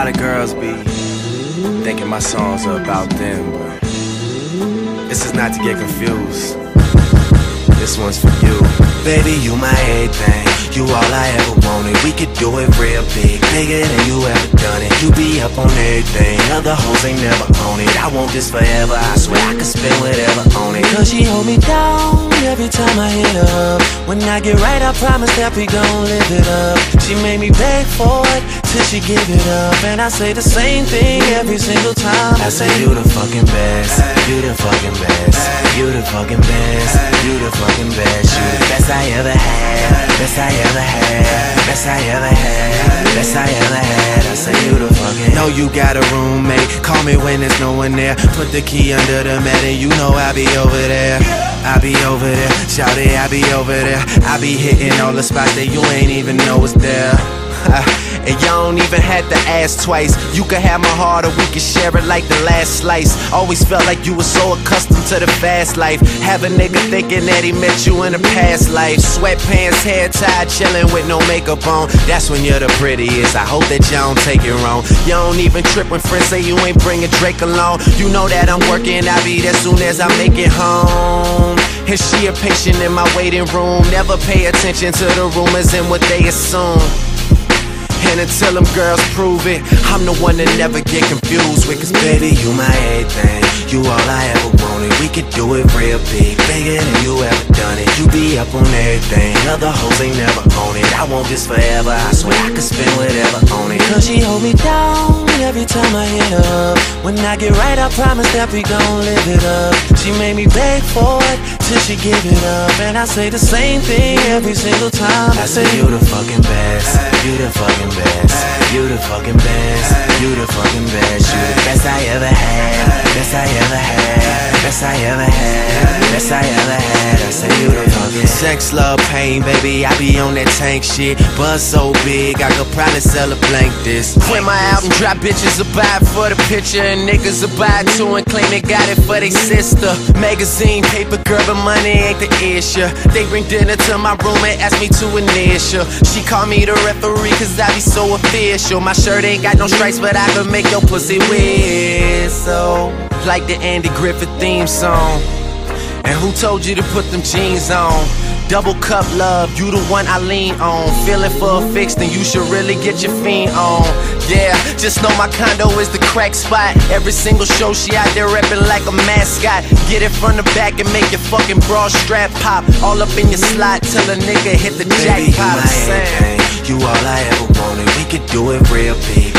lot of girls be thinking my songs are about them, but this is not to get confused. This one's for you. Baby, you my everything. You all I ever wanted. We could do it real big, bigger than you ever done it. You be up on everything. Other hoes ain't never on it. I want this forever. I swear I could spend whatever on it. Cause she hold me down every time I hit up. When I get right, I promise that we gon' live it up. She made me beg for it till she give it up. And I say the same thing every single time. I say you the fucking best. You the fucking best. You the fucking best. You the fucking best. You the best I ever had. Best I ever had. Best I ever had. Best I ever had. I say you the. Know you got a roommate. Call me when there's no one there. Put the key under the mat and you know I'll be over there. I'll be over there, shout it, I'll be over there. I'll be hitting all the spots that you ain't even know is there. and y'all don't even have to ask twice. You could have my heart or we could share it like the last slice. Always felt like you were so accustomed to the fast life. Have a nigga thinking that he met you in a past life. Sweatpants, hair tied, chilling with no makeup on. That's when you're the prettiest. I hope that y'all don't take it wrong. Y'all don't even trip when friends say you ain't bringing Drake along. You know that I'm working, I'll be there soon as I make it home. And she a patient in my waiting room. Never pay attention to the rumors and what they assume. And until them girls prove it, I'm the one that never get confused with. Cause baby, you my everything. You all I ever wanted. We could do it real big, bigger than you ever done it. You be up on everything. Other hoes ain't never on it. I want this forever. I swear I could spend whatever on it. Cause she hold me down every time I hit up. When I get right, I promise that we gon' live it up. She made me beg for it till she give it up. And I say the same thing every single time. I say you the fucking best. You the fucking best. You the fucking best. You the fucking best. You the best I ever had. Best I ever had. Best I ever had. Best I ever had. I say you the sex, love, pain, baby. I be on that tank shit. Buzz so big, I could probably sell a blank this. When my album drop, bitches will buy it for the picture, and niggas will buy it too and claim they got it for they sister. Magazine, paper, girl, but money ain't the issue. They bring dinner to my room and ask me to initial. She call me the referee, cause I be so official. My shirt ain't got no stripes, but I can make your pussy whistle. Like the Andy Griffith theme song. And who told you to put them jeans on? Double cup love, you the one I lean on. Feeling for a fix, then you should really get your fiend on. Yeah, just know my condo is the crack spot. Every single show she out there reppin' like a mascot. Get it from the back and make your fucking bra strap pop. All up in your slot till a nigga hit the Baby, you jackpot. my everything. You all I ever wanted. We could do it real big,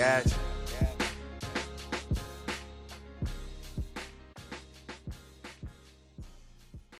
Gotcha.